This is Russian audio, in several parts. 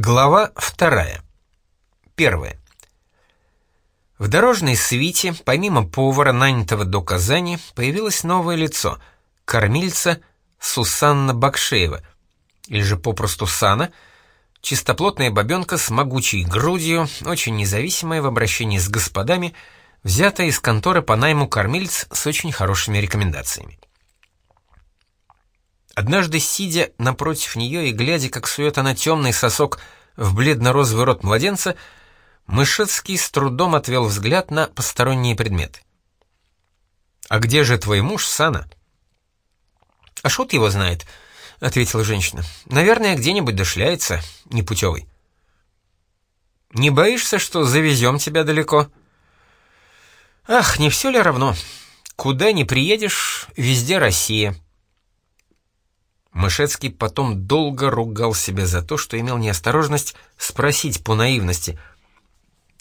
Глава вторая. Первая. В дорожной свите, помимо повара, нанятого до Казани, появилось новое лицо — кормильца Сусанна Бакшеева, или же попросту Сана, чистоплотная бабенка с могучей грудью, очень независимая в обращении с господами, взятая из конторы по найму кормильц с очень хорошими рекомендациями. Однажды, сидя напротив нее и глядя, как сует она темный сосок в бледно-розовый рот младенца, Мышецкий с трудом отвел взгляд на посторонние предметы. «А где же твой муж, Сана?» «А шут его знает», — ответила женщина. «Наверное, где-нибудь дошляется, непутевый». «Не боишься, что завезем тебя далеко?» «Ах, не все ли равно? Куда ни приедешь, везде Россия». Мышецкий потом долго ругал себя за то, что имел неосторожность спросить по наивности.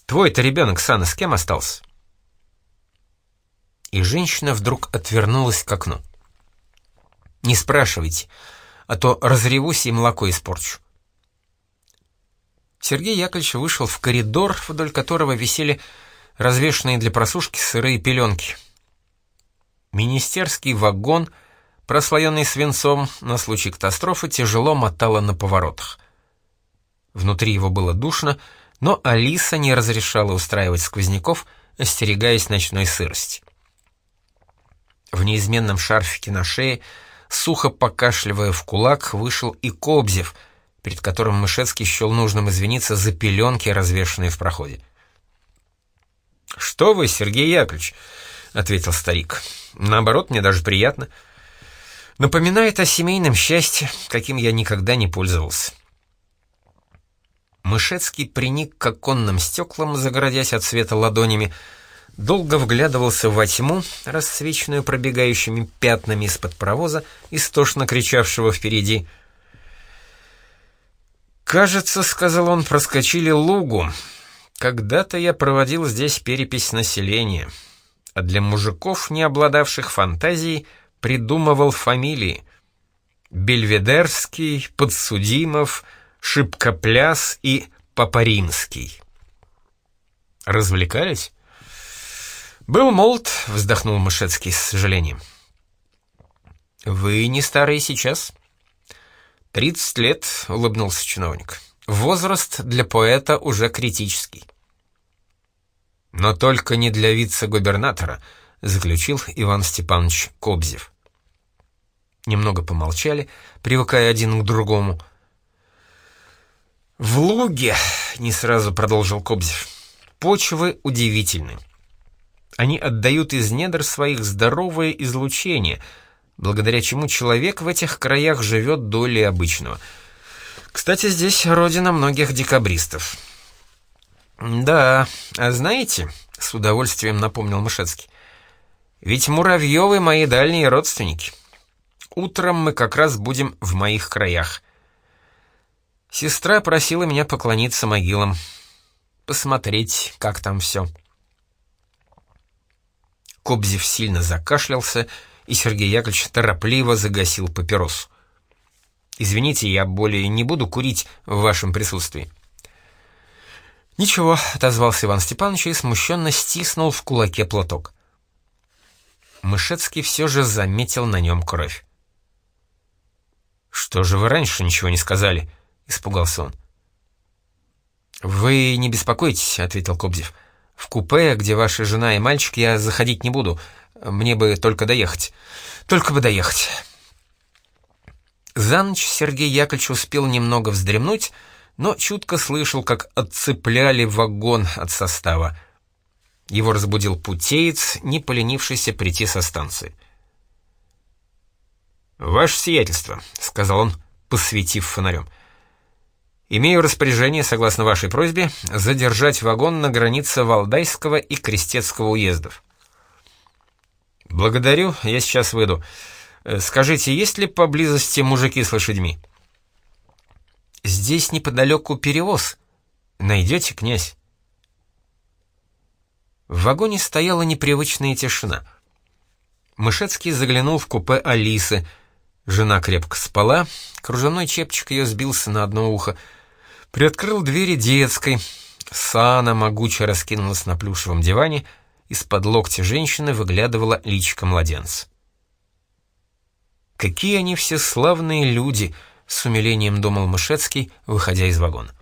«Твой-то ребенок, Сана, с кем остался?» И женщина вдруг отвернулась к окну. «Не спрашивайте, а то разревусь и молоко испорчу». Сергей Яковлевич вышел в коридор, вдоль которого висели развешанные для просушки сырые пеленки. Министерский вагон — прослоенный свинцом, на случай катастрофы тяжело мотало на поворотах. Внутри его было душно, но Алиса не разрешала устраивать сквозняков, остерегаясь ночной сырости. В неизменном шарфике на шее, сухо покашливая в кулак, вышел и Кобзев, перед которым Мышецкий счел нужным извиниться за пеленки, развешанные в проходе. «Что вы, Сергей Яковлевич?» — ответил старик. «Наоборот, мне даже приятно». Напоминает о семейном счастье, каким я никогда не пользовался. Мышецкий приник к оконным стеклам, загородясь от света ладонями, долго вглядывался во тьму, рассвеченную пробегающими пятнами из-под паровоза, истошно кричавшего впереди. «Кажется, — сказал он, — проскочили лугу. Когда-то я проводил здесь перепись населения, а для мужиков, не обладавших фантазией, придумывал фамилии. Бельведерский, Подсудимов, Шибкопляс и Папаримский. Развлекались? «Был молод», — вздохнул Мышецкий с сожалением. «Вы не старый сейчас?» «Тридцать лет», — улыбнулся чиновник. «Возраст для поэта уже критический». «Но только не для вице-губернатора», — заключил Иван Степанович Кобзев. Немного помолчали, привыкая один к другому. «В луге», — не сразу продолжил Кобзев, — «почвы удивительны. Они отдают из недр своих здоровое излучение, благодаря чему человек в этих краях живет долей обычного. Кстати, здесь родина многих декабристов». «Да, а знаете», — с удовольствием напомнил Мышецкий, — «ведь Муравьевы мои дальние родственники». Утром мы как раз будем в моих краях. Сестра просила меня поклониться могилам. Посмотреть, как там все. Кобзев сильно закашлялся, и Сергей Яковлевич торопливо загасил папиросу. «Извините, я более не буду курить в вашем присутствии». «Ничего», — отозвался Иван Степанович и смущенно стиснул в кулаке платок. Мышецкий все же заметил на нем кровь. «Что же вы раньше ничего не сказали?» — испугался он. «Вы не беспокойтесь», — ответил Кобзев. «В купе, где ваша жена и мальчик, я заходить не буду. Мне бы только доехать. Только бы доехать». За ночь Сергей Яковлевич успел немного вздремнуть, но чутко слышал, как отцепляли вагон от состава. Его разбудил путеец, не поленившийся прийти со станции. «Ваше сиятельство», — сказал он, посветив фонарем. «Имею распоряжение, согласно вашей просьбе, задержать вагон на границе Валдайского и Крестецкого уездов». «Благодарю, я сейчас выйду. Э, скажите, есть ли поблизости мужики с лошадьми?» «Здесь неподалеку перевоз. Найдете, князь?» В вагоне стояла непривычная тишина. Мышецкий заглянул в купе Алисы — Жена крепко спала, кружевной чепчик ее сбился на одно ухо. Приоткрыл двери детской. Сана могуче раскинулась на плюшевом диване, из-под локтя женщины выглядывала личико младенца. «Какие они все славные люди!» — с умилением думал Мышецкий, выходя из вагона.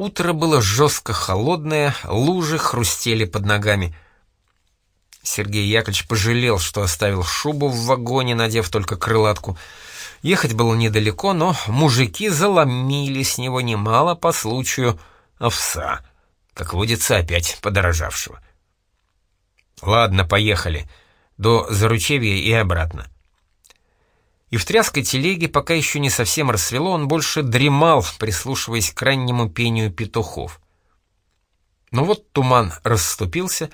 Утро было жестко холодное, лужи хрустели под ногами. Сергей Яковлевич пожалел, что оставил шубу в вагоне, надев только крылатку. Ехать было недалеко, но мужики заломили с него немало по случаю овса, как водится опять подорожавшего. «Ладно, поехали. До Заручевья и обратно». И в тряской телеге, пока еще не совсем рассвело, он больше дремал, прислушиваясь к раннему пению петухов. Но вот туман расступился,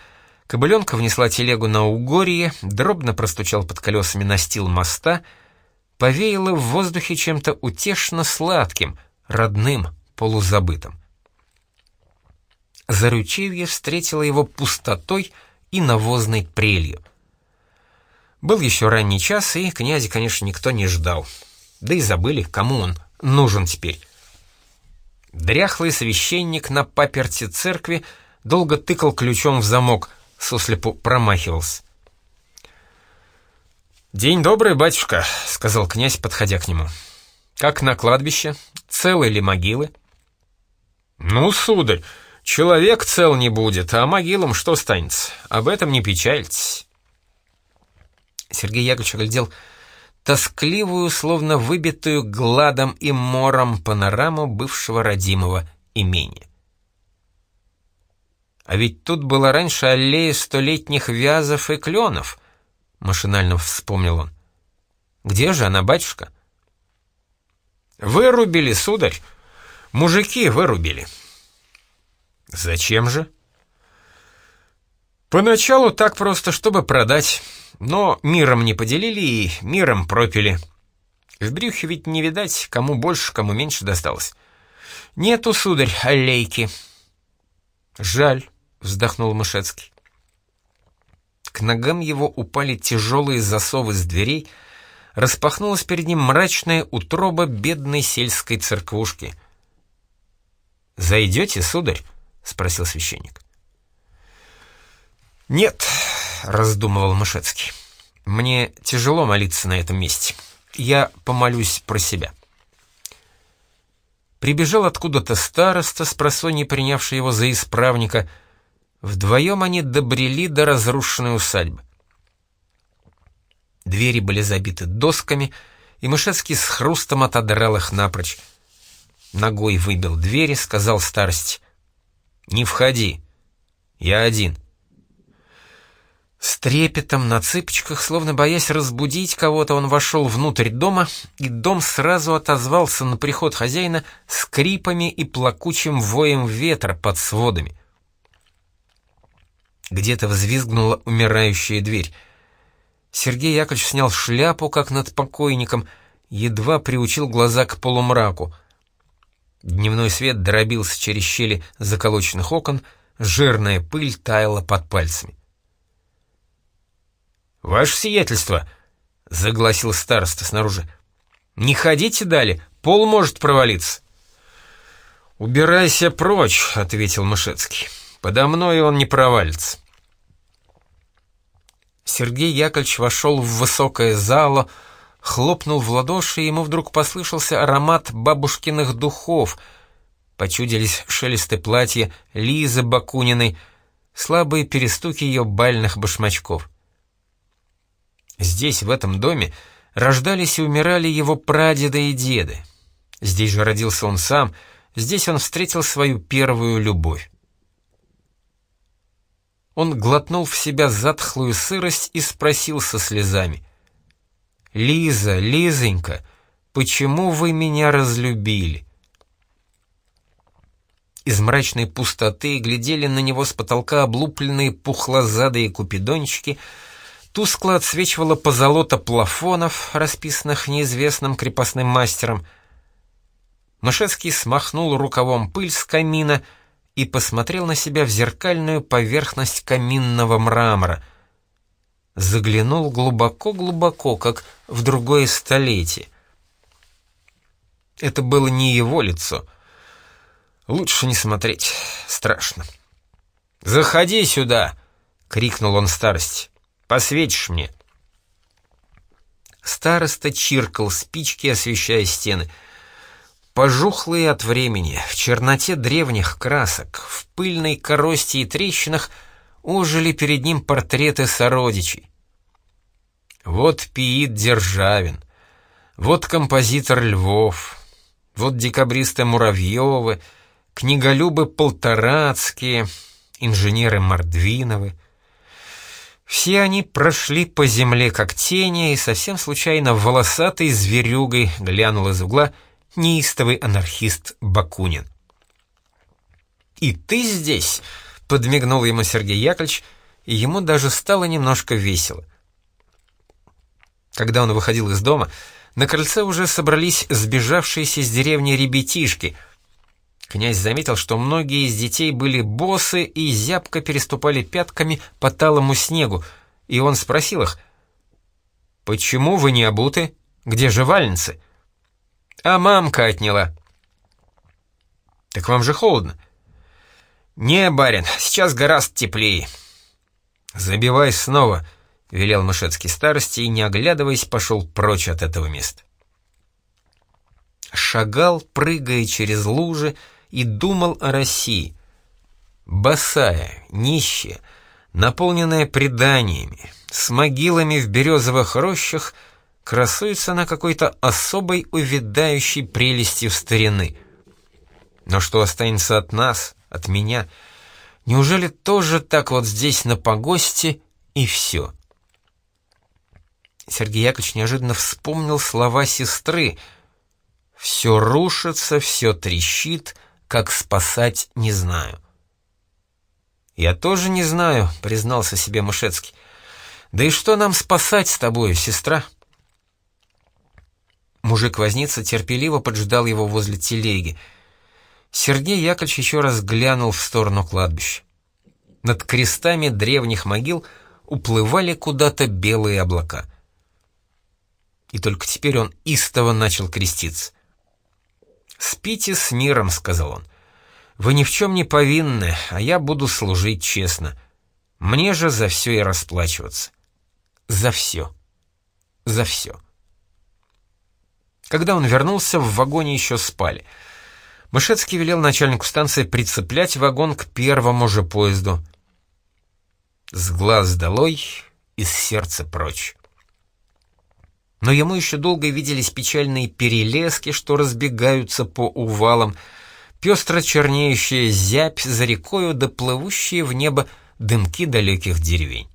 кобыленка внесла телегу на угорье, дробно простучал под колесами настил моста, повеяло в воздухе чем-то утешно сладким, родным, полузабытым. Заручевье встретило его пустотой и навозной прелью — был еще ранний час, и князя, конечно, никто не ждал. Да и забыли, кому он нужен теперь. Дряхлый священник на паперти церкви долго тыкал ключом в замок, сослепу промахивался. «День добрый, батюшка», — сказал князь, подходя к нему. «Как на кладбище? Целы ли могилы?» «Ну, сударь, человек цел не будет, а могилам что станется? Об этом не печальтесь». Сергей Яковлевич глядел тоскливую, словно выбитую гладом и мором панораму бывшего родимого имения. «А ведь тут была раньше аллея столетних вязов и кленов», — машинально вспомнил он. «Где же она, батюшка?» «Вырубили, сударь. Мужики вырубили». «Зачем же?» «Поначалу так просто, чтобы продать». Но миром не поделили и миром пропили. В брюхе ведь не видать, кому больше, кому меньше досталось. Нету, сударь, аллейки. Жаль, вздохнул Мышецкий. К ногам его упали тяжелые засовы с дверей, распахнулась перед ним мрачная утроба бедной сельской церквушки. «Зайдете, сударь?» — спросил священник. «Нет», — раздумывал Мышецкий. «Мне тяжело молиться на этом месте. Я помолюсь про себя». Прибежал откуда-то староста, с просонья принявший его за исправника. Вдвоем они добрели до разрушенной усадьбы. Двери были забиты досками, и Мышецкий с хрустом отодрал их напрочь. Ногой выбил двери, сказал старости. «Не входи, я один». С трепетом на цыпочках, словно боясь разбудить кого-то, он вошел внутрь дома, и дом сразу отозвался на приход хозяина скрипами и плакучим воем ветра под сводами. Где-то взвизгнула умирающая дверь. Сергей Яковлевич снял шляпу, как над покойником, едва приучил глаза к полумраку. Дневной свет дробился через щели заколоченных окон, жирная пыль таяла под пальцами. «Ваше сиятельство!» — загласил староста снаружи. «Не ходите далее, пол может провалиться». «Убирайся прочь», — ответил Мышецкий. «Подо мной он не провалится». Сергей Яковлевич вошел в высокое зало, хлопнул в ладоши, и ему вдруг послышался аромат бабушкиных духов. Почудились шелесты платья Лизы Бакуниной, слабые перестуки ее бальных башмачков. Здесь, в этом доме, рождались и умирали его прадеды и деды. Здесь же родился он сам, здесь он встретил свою первую любовь. Он глотнул в себя затхлую сырость и спросил со слезами. «Лиза, Лизонька, почему вы меня разлюбили?» Из мрачной пустоты глядели на него с потолка облупленные пухлозадые купидончики — Тускло отсвечивало позолота плафонов, расписанных неизвестным крепостным мастером. Мышецкий смахнул рукавом пыль с камина и посмотрел на себя в зеркальную поверхность каминного мрамора. Заглянул глубоко-глубоко, как в другое столетие. Это было не его лицо. Лучше не смотреть, страшно. «Заходи сюда!» — крикнул он старость. «Посветишь мне!» Староста чиркал спички, освещая стены. Пожухлые от времени, в черноте древних красок, в пыльной коросте и трещинах ожили перед ним портреты сородичей. Вот Пиит Державин, вот композитор Львов, вот декабристы Муравьевы, книголюбы Полторацкие, инженеры Мордвиновы. Все они прошли по земле как тени, и совсем случайно волосатой зверюгой глянул из угла неистовый анархист Бакунин. «И ты здесь?» — подмигнул ему Сергей Яковлевич, и ему даже стало немножко весело. Когда он выходил из дома, на крыльце уже собрались сбежавшиеся из деревни ребятишки — Князь заметил, что многие из детей были босы и зябко переступали пятками по талому снегу, и он спросил их, «Почему вы не обуты? Где же вальницы?» «А мамка отняла». «Так вам же холодно». «Не, барин, сейчас гораздо теплее». «Забивай снова», — велел Мышецкий старости и, не оглядываясь, пошел прочь от этого места. Шагал, прыгая через лужи, и думал о России. Босая, нищая, наполненная преданиями, с могилами в березовых рощах, красуется на какой-то особой увядающей прелести в старины. Но что останется от нас, от меня? Неужели тоже так вот здесь на погосте и все? Сергей Яковлевич неожиданно вспомнил слова сестры. «Все рушится, все трещит, как спасать, не знаю. «Я тоже не знаю», — признался себе Мышецкий. «Да и что нам спасать с тобою, сестра?» Мужик-возница терпеливо поджидал его возле телеги. Сергей Яковлевич еще раз глянул в сторону кладбища. Над крестами древних могил уплывали куда-то белые облака. И только теперь он истово начал креститься. «Спите с миром», — сказал он. «Вы ни в чем не повинны, а я буду служить честно. Мне же за все и расплачиваться. За все. За все». Когда он вернулся, в вагоне еще спали. Мышецкий велел начальнику станции прицеплять вагон к первому же поезду. С глаз долой, из сердца прочь. Но ему еще долго виделись печальные перелески, что разбегаются по увалам, пестро чернеющая зябь за рекою да плывущие в небо дымки далеких деревень.